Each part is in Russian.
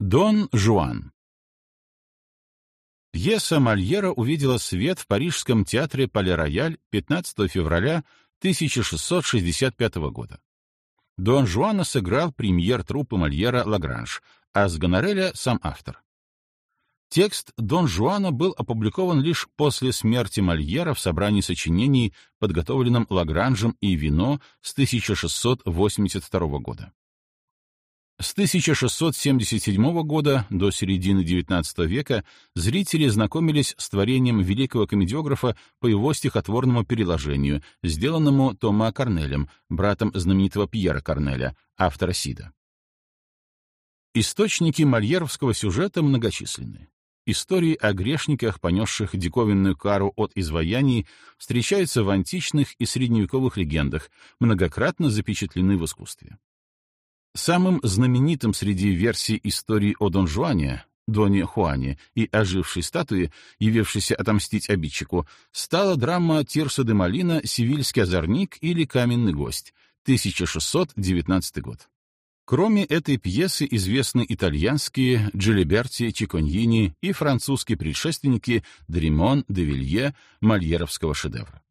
Дон Жуан Пьеса Мольера увидела свет в Парижском театре Пале-Рояль 15 февраля 1665 года. Дон Жуана сыграл премьер труппы Мольера Лагранж, а с Гонореля — сам автор. Текст Дон Жуана был опубликован лишь после смерти Мольера в собрании сочинений, подготовленном Лагранжем и Вино с 1682 года. С 1677 года до середины XIX века зрители знакомились с творением великого комедиографа по его стихотворному переложению, сделанному Тома Корнелем, братом знаменитого Пьера Корнеля, автора Сида. Источники мольеровского сюжета многочисленны. Истории о грешниках, понесших диковинную кару от изваяний, встречаются в античных и средневековых легендах, многократно запечатлены в искусстве. Самым знаменитым среди версий истории о Дон Жуане, Доне Хуане и ожившей статуе, явившейся отомстить обидчику, стала драма Тирса де Малина «Сивильский озорник» или «Каменный гость» 1619 год. Кроме этой пьесы известны итальянские Джилиберти, Чиконьини и французские предшественники Дремон, Девилье, Мольеровского шедевра.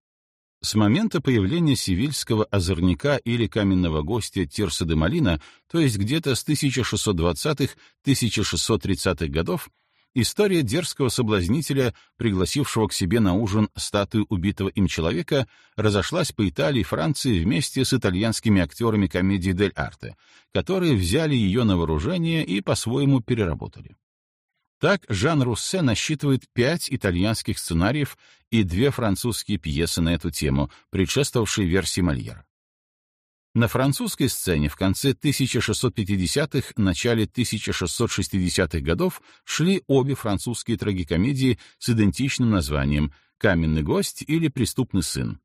С момента появления сивильского озорника или каменного гостя Тирса де Малина, то есть где-то с 1620-1630-х годов, история дерзкого соблазнителя, пригласившего к себе на ужин статую убитого им человека, разошлась по Италии и Франции вместе с итальянскими актерами комедии «Дель Арте», которые взяли ее на вооружение и по-своему переработали. Так Жан Руссе насчитывает пять итальянских сценариев и две французские пьесы на эту тему, предшествовавшие версии Мольера. На французской сцене в конце 1650-х, начале 1660-х годов шли обе французские трагикомедии с идентичным названием «Каменный гость» или «Преступный сын».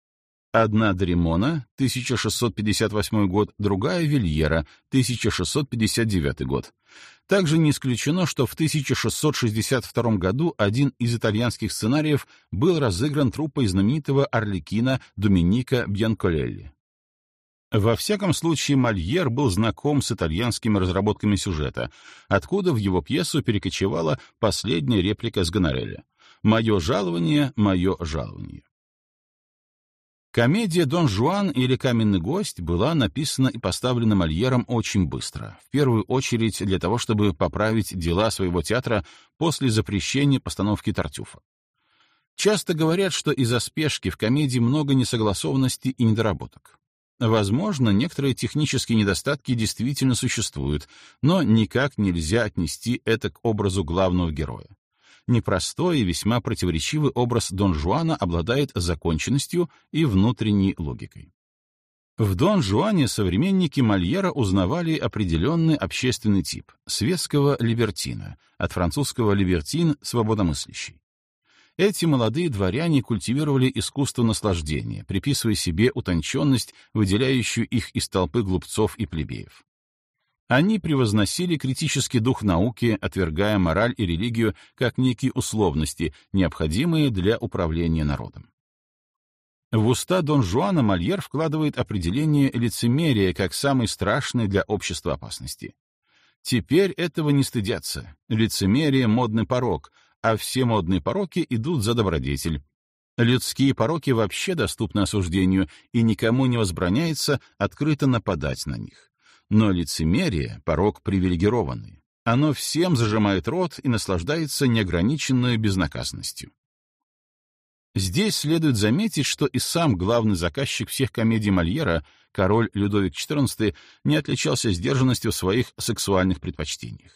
Одна Дремона, 1658 год, другая Вильера, 1659 год. Также не исключено, что в 1662 году один из итальянских сценариев был разыгран труппой знаменитого орликина Доминика Бьянколелли. Во всяком случае, Мольер был знаком с итальянскими разработками сюжета, откуда в его пьесу перекочевала последняя реплика с Гонорелли «Мое жалование, мое жалование». Комедия «Дон Жуан» или «Каменный гость» была написана и поставлена Мольером очень быстро, в первую очередь для того, чтобы поправить дела своего театра после запрещения постановки Тартюфа. Часто говорят, что из-за спешки в комедии много несогласованностей и недоработок. Возможно, некоторые технические недостатки действительно существуют, но никак нельзя отнести это к образу главного героя непростой и весьма противоречивый образ Дон Жуана обладает законченностью и внутренней логикой. В Дон Жуане современники Мольера узнавали определенный общественный тип — светского либертина, от французского «либертин» — свободомыслящий. Эти молодые дворяне культивировали искусство наслаждения, приписывая себе утонченность, выделяющую их из толпы глупцов и плебеев. Они превозносили критический дух науки, отвергая мораль и религию как некие условности, необходимые для управления народом. В уста Дон Жуана Мольер вкладывает определение лицемерия как самой страшной для общества опасности. Теперь этого не стыдятся. Лицемерие — модный порог, а все модные пороки идут за добродетель. Людские пороки вообще доступны осуждению, и никому не возбраняется открыто нападать на них. Но лицемерие — порог привилегированный. Оно всем зажимает рот и наслаждается неограниченной безнаказанностью. Здесь следует заметить, что и сам главный заказчик всех комедий Мольера, король Людовик XIV, не отличался сдержанностью в своих сексуальных предпочтениях.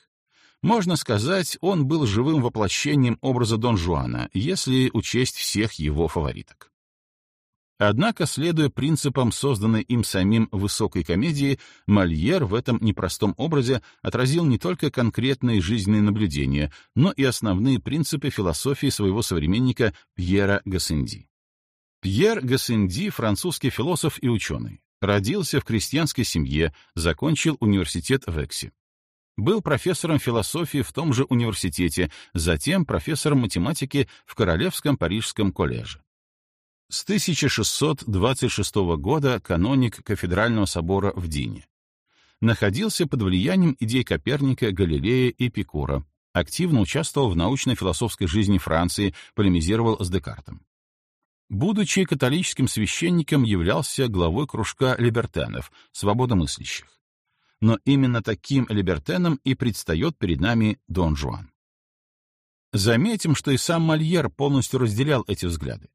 Можно сказать, он был живым воплощением образа Дон Жуана, если учесть всех его фавориток. Однако, следуя принципам созданной им самим высокой комедии, Мольер в этом непростом образе отразил не только конкретные жизненные наблюдения, но и основные принципы философии своего современника Пьера Гассенди. Пьер Гассенди — французский философ и ученый. Родился в крестьянской семье, закончил университет в Эксе. Был профессором философии в том же университете, затем профессором математики в Королевском Парижском коллеже. С 1626 года каноник кафедрального собора в Дине. находился под влиянием идей Коперника, Галилея и Пикура, активно участвовал в научно-философской жизни Франции, полемизировал с Декартом. Будучи католическим священником, являлся главой кружка либертенов, свободомыслящих. Но именно таким либертеном и предстает перед нами Дон Жуан. Заметим, что и сам Мольер полностью разделял эти взгляды.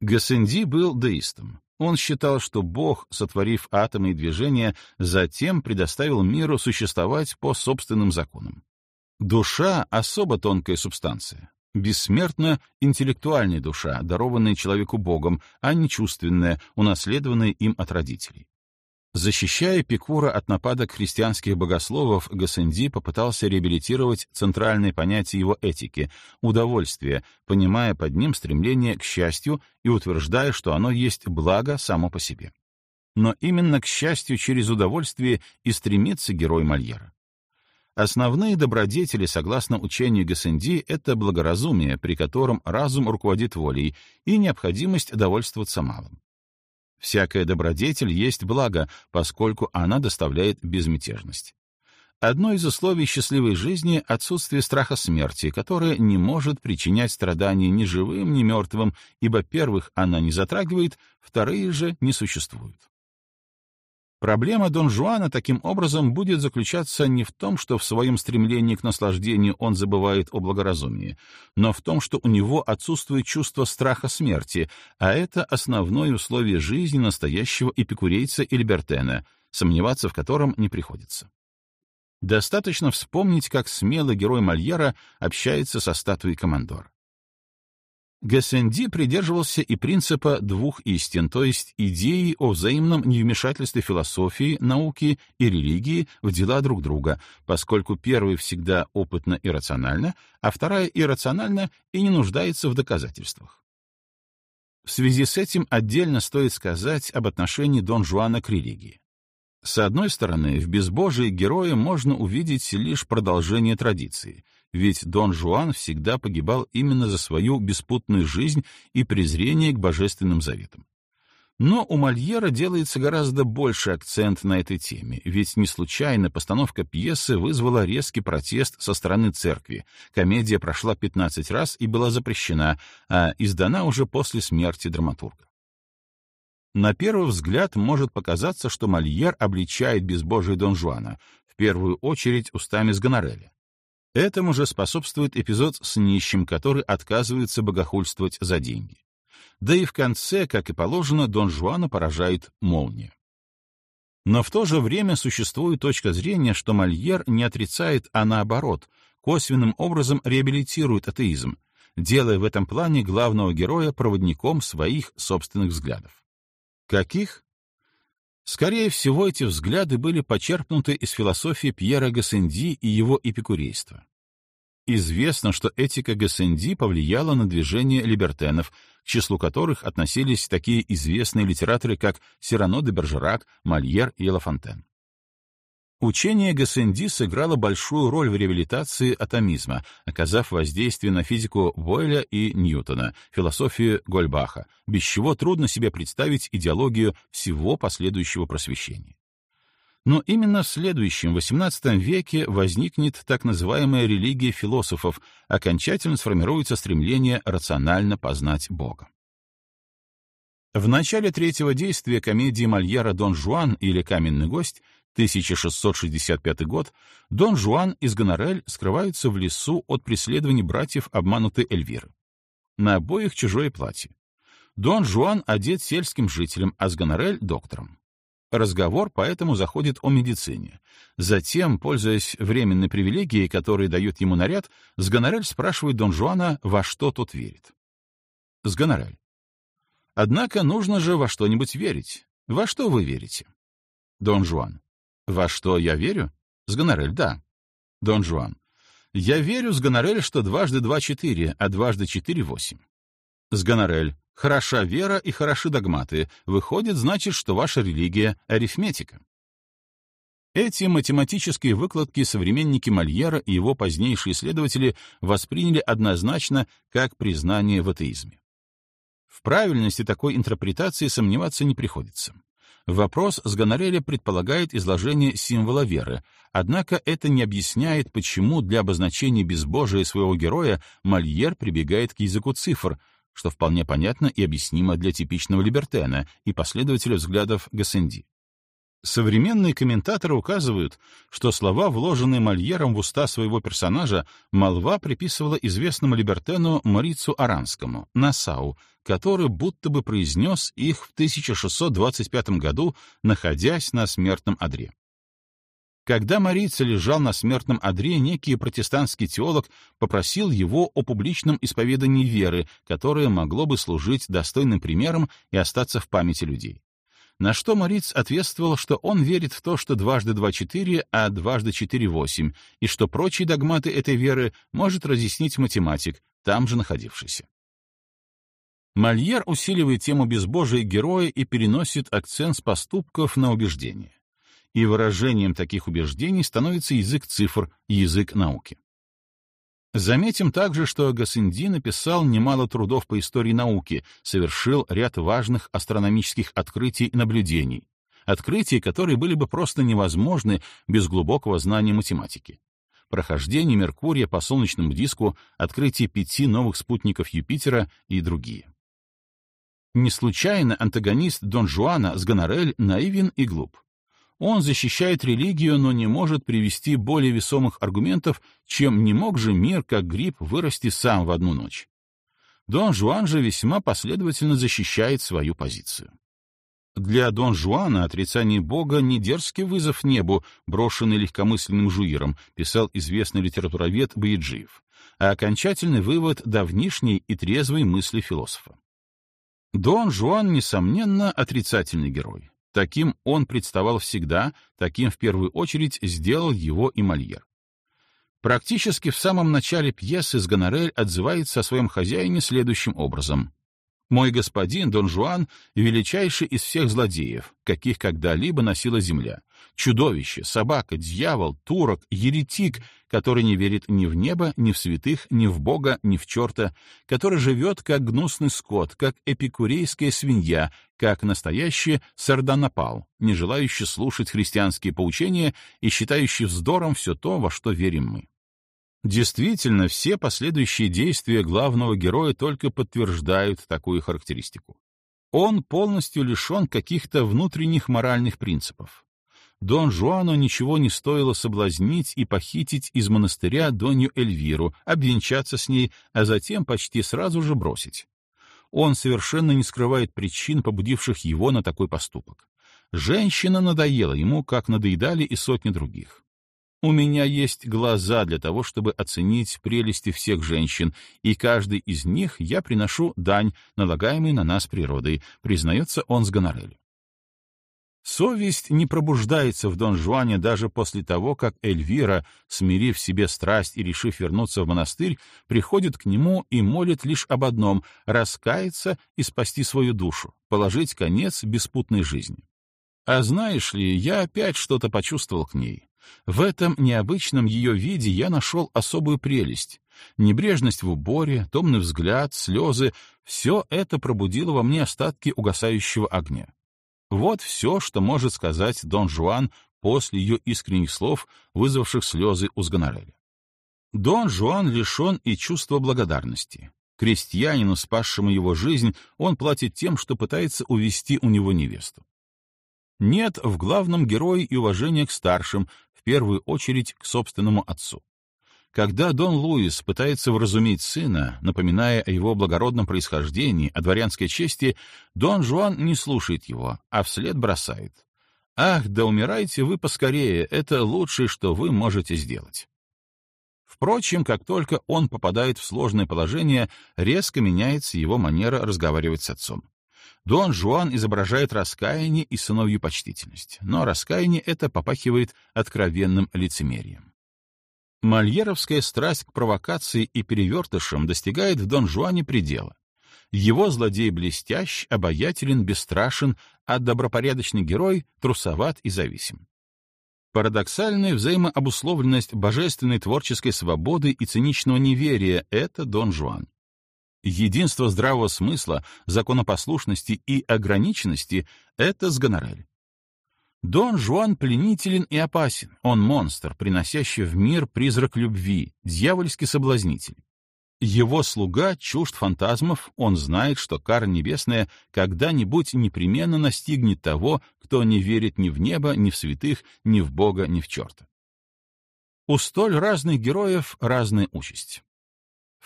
Гассенди был деистом. Он считал, что Бог, сотворив атомы и движения, затем предоставил миру существовать по собственным законам. Душа — особо тонкая субстанция. Бессмертна интеллектуальная душа, дарованная человеку Богом, а не чувственная, унаследованная им от родителей. Защищая Пикура от нападок христианских богословов, Гассенди попытался реабилитировать центральное понятие его этики — удовольствие, понимая под ним стремление к счастью и утверждая, что оно есть благо само по себе. Но именно к счастью через удовольствие и стремится герой Мольера. Основные добродетели, согласно учению Гассенди, это благоразумие, при котором разум руководит волей, и необходимость довольствоваться малым. Всякая добродетель есть благо, поскольку она доставляет безмятежность. Одно из условий счастливой жизни — отсутствие страха смерти, которое не может причинять страдания ни живым, ни мертвым, ибо первых она не затрагивает, вторые же не существуют. Проблема Дон Жуана таким образом будет заключаться не в том, что в своем стремлении к наслаждению он забывает о благоразумии, но в том, что у него отсутствует чувство страха смерти, а это основное условие жизни настоящего эпикурейца и либертена, сомневаться в котором не приходится. Достаточно вспомнить, как смелый герой Мольера общается со статуей командора. Гассенди придерживался и принципа двух истин, то есть идеи о взаимном невмешательстве философии, науки и религии в дела друг друга, поскольку первая всегда опытно и рациональна, а вторая иррациональна и не нуждается в доказательствах. В связи с этим отдельно стоит сказать об отношении Дон Жуана к религии. С одной стороны, в безбожии героя можно увидеть лишь продолжение традиции — ведь Дон Жуан всегда погибал именно за свою беспутную жизнь и презрение к божественным заветам. Но у Мольера делается гораздо больше акцент на этой теме, ведь не случайно постановка пьесы вызвала резкий протест со стороны церкви. Комедия прошла 15 раз и была запрещена, а издана уже после смерти драматурга. На первый взгляд может показаться, что Мольер обличает безбожие Дон Жуана, в первую очередь устами с Гонореля. Этому же способствует эпизод с нищим, который отказывается богохульствовать за деньги. Да и в конце, как и положено, Дон Жуана поражает молния. Но в то же время существует точка зрения, что Мольер не отрицает, а наоборот, косвенным образом реабилитирует атеизм, делая в этом плане главного героя проводником своих собственных взглядов. Каких? Скорее всего, эти взгляды были почерпнуты из философии Пьера Гассенди и его эпикурейства. Известно, что этика Гассенди повлияла на движение либертенов, к числу которых относились такие известные литераторы, как Сирано де Бержерак, Мольер и Лафонтен. Учение Гассенди сыграло большую роль в реабилитации атомизма, оказав воздействие на физику Бойля и Ньютона, философию Гольбаха, без чего трудно себе представить идеологию всего последующего просвещения. Но именно в следующем, XVIII веке, возникнет так называемая религия философов, окончательно сформируется стремление рационально познать Бога. В начале третьего действия комедии Мольера «Дон Жуан» или «Каменный гость» 1665 год, Дон Жуан и Гонорель скрываются в лесу от преследований братьев обманутой Эльвиры. На обоих чужое платье. Дон Жуан одет сельским жителем, а Сгонорель — доктором. Разговор поэтому заходит о медицине. Затем, пользуясь временной привилегией, которую дает ему наряд, Сгонорель спрашивает Дон Жуана, во что тот верит. Сгонорель. Однако нужно же во что-нибудь верить. Во что вы верите? Дон Жуан. Во что я верю? С Гонорель, да. Дон Жуан. Я верю с Гонорель, что дважды два — четыре, а дважды четыре — восемь. С Гонорель. Хороша вера и хороши догматы. Выходит, значит, что ваша религия — арифметика. Эти математические выкладки современники Мольера и его позднейшие исследователи восприняли однозначно как признание в атеизме. В правильности такой интерпретации сомневаться не приходится. Вопрос с Гонореля предполагает изложение символа веры, однако это не объясняет, почему для обозначения безбожия своего героя Мольер прибегает к языку цифр, что вполне понятно и объяснимо для типичного либертена и последователя взглядов Гассенди. Современные комментаторы указывают, что слова, вложенные Мольером в уста своего персонажа, молва приписывала известному либертену Морицу Аранскому, Насау, который будто бы произнес их в 1625 году, находясь на смертном одре. Когда Морица лежал на смертном одре, некий протестантский теолог попросил его о публичном исповедании веры, которое могло бы служить достойным примером и остаться в памяти людей. На что Мориц ответствовал, что он верит в то, что дважды два — четыре, а дважды четыре — восемь, и что прочие догматы этой веры может разъяснить математик, там же находившийся. Мольер усиливает тему безбожия героя и переносит акцент с поступков на убеждения. И выражением таких убеждений становится язык цифр, язык науки. Заметим также, что Гассенди написал немало трудов по истории науки, совершил ряд важных астрономических открытий и наблюдений, открытия, которые были бы просто невозможны без глубокого знания математики. Прохождение Меркурия по солнечному диску, открытие пяти новых спутников Юпитера и другие. Не случайно антагонист Дон Жуана с Гонорель наивен и глуп. Он защищает религию, но не может привести более весомых аргументов, чем не мог же мир, как гриб, вырасти сам в одну ночь. Дон Жуан же весьма последовательно защищает свою позицию. Для Дон Жуана отрицание Бога не дерзкий вызов небу, брошенный легкомысленным жуиром, писал известный литературовед Баиджиев, а окончательный вывод давнишней и трезвой мысли философа. Дон Жуан, несомненно, отрицательный герой. Таким он представал всегда, таким в первую очередь сделал его и Мольер. Практически в самом начале пьесы Сгонорель отзывается о своем хозяине следующим образом. Мой господин Дон Жуан — величайший из всех злодеев, каких когда-либо носила земля. Чудовище, собака, дьявол, турок, еретик, который не верит ни в небо, ни в святых, ни в Бога, ни в черта, который живет как гнусный скот, как эпикурейская свинья, как настоящий сардонапал, не желающий слушать христианские поучения и считающий вздором все то, во что верим мы. Действительно, все последующие действия главного героя только подтверждают такую характеристику. Он полностью лишен каких-то внутренних моральных принципов. Дон Жуану ничего не стоило соблазнить и похитить из монастыря Донью Эльвиру, обвенчаться с ней, а затем почти сразу же бросить. Он совершенно не скрывает причин, побудивших его на такой поступок. Женщина надоела ему, как надоедали и сотни других. У меня есть глаза для того, чтобы оценить прелести всех женщин, и каждой из них я приношу дань, налагаемый на нас природой, признается он с гонорелью. Совесть не пробуждается в Дон Жуане даже после того, как Эльвира, смирив себе страсть и решив вернуться в монастырь, приходит к нему и молит лишь об одном — раскаяться и спасти свою душу, положить конец беспутной жизни. А знаешь ли, я опять что-то почувствовал к ней. В этом необычном ее виде я нашел особую прелесть. Небрежность в уборе, томный взгляд, слезы — все это пробудило во мне остатки угасающего огня. Вот все, что может сказать Дон Жуан после ее искренних слов, вызвавших слезы у Сгонореля. Дон Жуан лишен и чувства благодарности. Крестьянину, спасшему его жизнь, он платит тем, что пытается увести у него невесту. Нет в главном герое и уважения к старшим, первую очередь к собственному отцу. Когда Дон Луис пытается вразумить сына, напоминая о его благородном происхождении, о дворянской чести, Дон Жуан не слушает его, а вслед бросает. «Ах, да умирайте вы поскорее, это лучшее, что вы можете сделать». Впрочем, как только он попадает в сложное положение, резко меняется его манера разговаривать с отцом. Дон Жуан изображает раскаяние и сыновью почтительность, но раскаяние это попахивает откровенным лицемерием. Мольеровская страсть к провокации и перевертышам достигает в Дон Жуане предела. Его злодей блестящ, обаятелен, бесстрашен, а добропорядочный герой трусоват и зависим. Парадоксальная взаимообусловленность божественной творческой свободы и циничного неверия — это Дон Жуан. Единство здравого смысла, законопослушности и ограниченности — это с Гонорель. Дон Жуан пленителен и опасен. Он монстр, приносящий в мир призрак любви, дьявольский соблазнитель. Его слуга чужд фантазмов, он знает, что кара небесная когда-нибудь непременно настигнет того, кто не верит ни в небо, ни в святых, ни в Бога, ни в черта. У столь разных героев разная участь.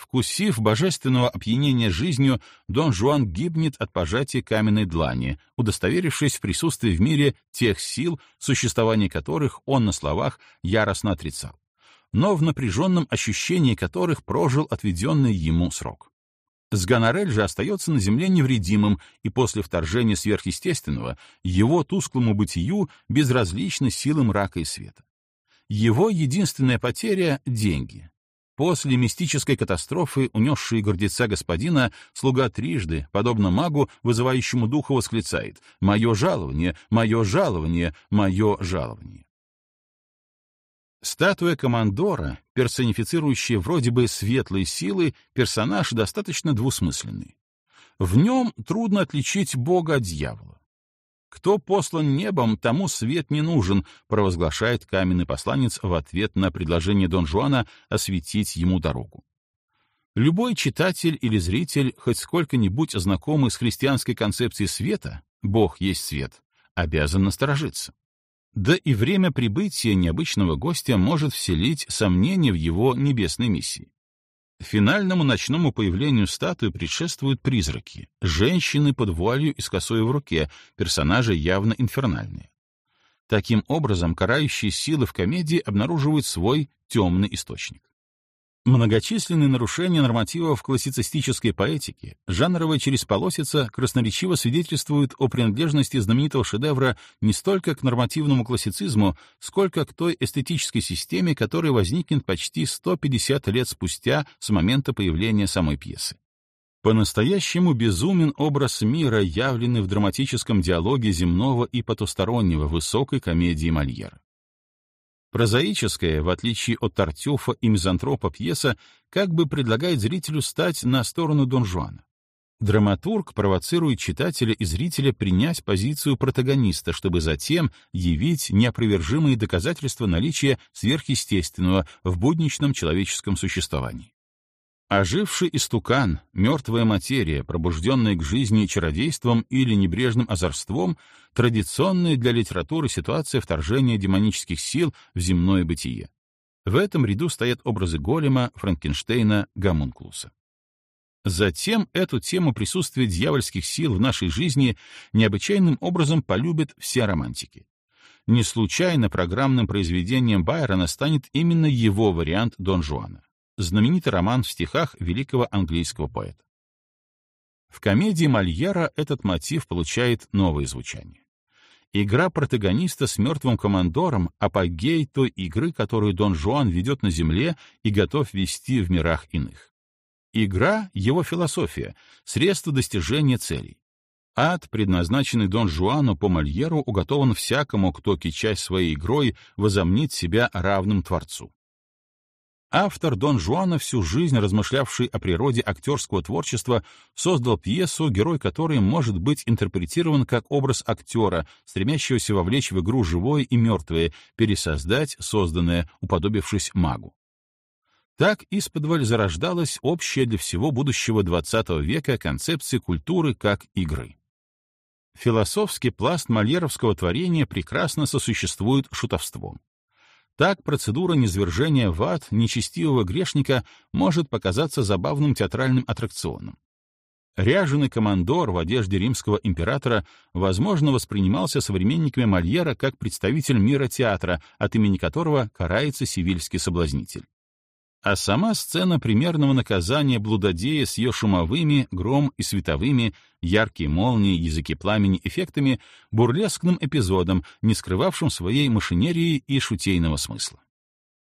Вкусив божественного опьянения жизнью, Дон Жуан гибнет от пожатия каменной длани, удостоверившись в присутствии в мире тех сил, существование которых он на словах яростно отрицал но в напряженном ощущении которых прожил отведенный ему срок. Сганарель же остается на земле невредимым, и после вторжения сверхъестественного его тусклому бытию безразличны силы мрака и света. Его единственная потеря — деньги. После мистической катастрофы, унесшей гордеца господина, слуга трижды, подобно магу, вызывающему духа, восклицает «Мое жалование, мое жалование, мое жалование». Статуя командора, персонифицирующая вроде бы светлые силы, персонаж достаточно двусмысленный. В нем трудно отличить Бога от дьявола. «Кто послан небом, тому свет не нужен», провозглашает каменный посланец в ответ на предложение Дон Жуана осветить ему дорогу. Любой читатель или зритель, хоть сколько-нибудь знакомый с христианской концепцией света, Бог есть свет, обязан насторожиться. Да и время прибытия необычного гостя может вселить сомнения в его небесной миссии. Финальному ночному появлению статуи предшествуют призраки, женщины под вуалью и с косой в руке, персонажи явно инфернальные. Таким образом, карающие силы в комедии обнаруживают свой темный источник. Многочисленные нарушения нормативов классицистической поэтики, жанровая чересполосица красноречиво свидетельствуют о принадлежности знаменитого шедевра не столько к нормативному классицизму, сколько к той эстетической системе, которая возникнет почти 150 лет спустя с момента появления самой пьесы. По-настоящему безумен образ мира, явленный в драматическом диалоге земного и потустороннего высокой комедии Мольера. Прозаическая, в отличие от Тартюфа и Мизантропа пьеса, как бы предлагает зрителю стать на сторону Дон Жуана. Драматург провоцирует читателя и зрителя принять позицию протагониста, чтобы затем явить неопровержимые доказательства наличия сверхъестественного в будничном человеческом существовании. Оживший истукан, мертвая материя, пробужденная к жизни чародейством или небрежным озорством, традиционная для литературы ситуация вторжения демонических сил в земное бытие. В этом ряду стоят образы Голема, Франкенштейна, Гомункулуса. Затем эту тему присутствия дьявольских сил в нашей жизни необычайным образом полюбят все романтики. Не случайно программным произведением Байрона станет именно его вариант Дон Жуана знаменитый роман в стихах великого английского поэта. В комедии Мольера этот мотив получает новое звучание. Игра протагониста с мертвым командором — апогей той игры, которую Дон Жуан ведет на земле и готов вести в мирах иных. Игра — его философия, средство достижения целей. Ад, предназначенный Дон Жуану по Мольеру, уготован всякому, кто, кичась своей игрой, возомнит себя равным Творцу. Автор Дон Жуана, всю жизнь размышлявший о природе актерского творчества, создал пьесу, герой которой может быть интерпретирован как образ актера, стремящегося вовлечь в игру живое и мертвое, пересоздать созданное, уподобившись магу. Так исподволь зарождалась общая для всего будущего XX века концепция культуры как игры. Философский пласт мольеровского творения прекрасно сосуществует шутовством. Так процедура низвержения в ад нечестивого грешника может показаться забавным театральным аттракционом. Ряженый командор в одежде римского императора, возможно, воспринимался современниками Мольера как представитель мира театра, от имени которого карается сивильский соблазнитель. А сама сцена примерного наказания блудодея с ее шумовыми, гром и световыми, яркие молнии, языки пламени эффектами, бурлескным эпизодом, не скрывавшим своей машинерии и шутейного смысла.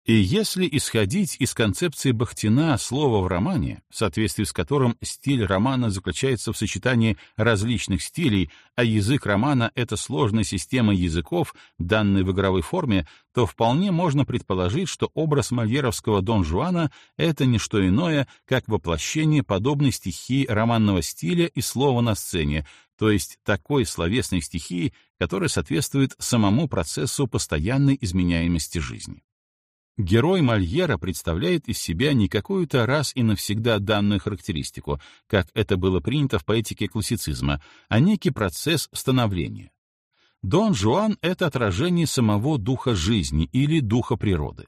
И если исходить из концепции Бахтина слова в романе, в соответствии с которым стиль романа заключается в сочетании различных стилей, а язык романа — это сложная система языков, данная в игровой форме, то вполне можно предположить, что образ мольеровского Дон Жуана — это не что иное, как воплощение подобной стихии романного стиля и слова на сцене, то есть такой словесной стихии, которая соответствует самому процессу постоянной изменяемости жизни. Герой Мольера представляет из себя не какую-то раз и навсегда данную характеристику, как это было принято в поэтике классицизма, а некий процесс становления. Дон Жуан — это отражение самого духа жизни или духа природы.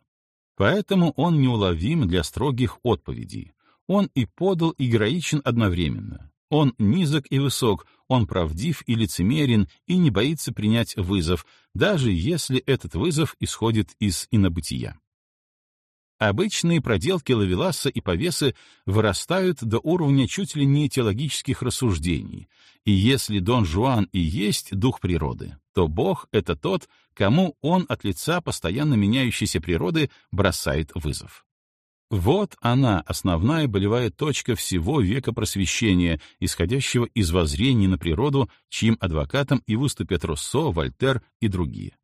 Поэтому он неуловим для строгих отповедей. Он и подал, и героичен одновременно. Он низок и высок, он правдив и лицемерен и не боится принять вызов, даже если этот вызов исходит из инобытия. Обычные проделки Лавеласа и Повесы вырастают до уровня чуть ли не теологических рассуждений, и если Дон Жуан и есть дух природы, то Бог — это тот, кому он от лица постоянно меняющейся природы бросает вызов. Вот она, основная болевая точка всего века просвещения, исходящего из воззрений на природу, чьим адвокатом и выступят Руссо, Вольтер и другие.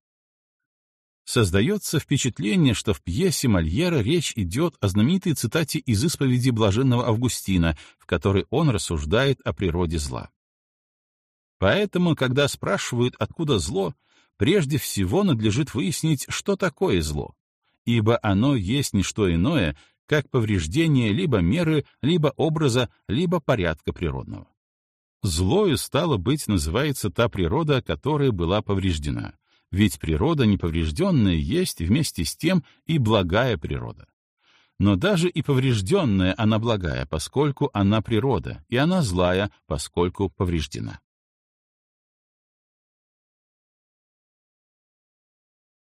Создается впечатление, что в пьесе Мольера речь идет о знаменитой цитате из исповеди блаженного Августина, в которой он рассуждает о природе зла. Поэтому, когда спрашивают, откуда зло, прежде всего надлежит выяснить, что такое зло, ибо оно есть не что иное, как повреждение либо меры, либо образа, либо порядка природного. Злою, стало быть, называется та природа, которая была повреждена — ведь природа неповрежденная есть вместе с тем и благая природа. Но даже и поврежденная она благая, поскольку она природа, и она злая, поскольку повреждена.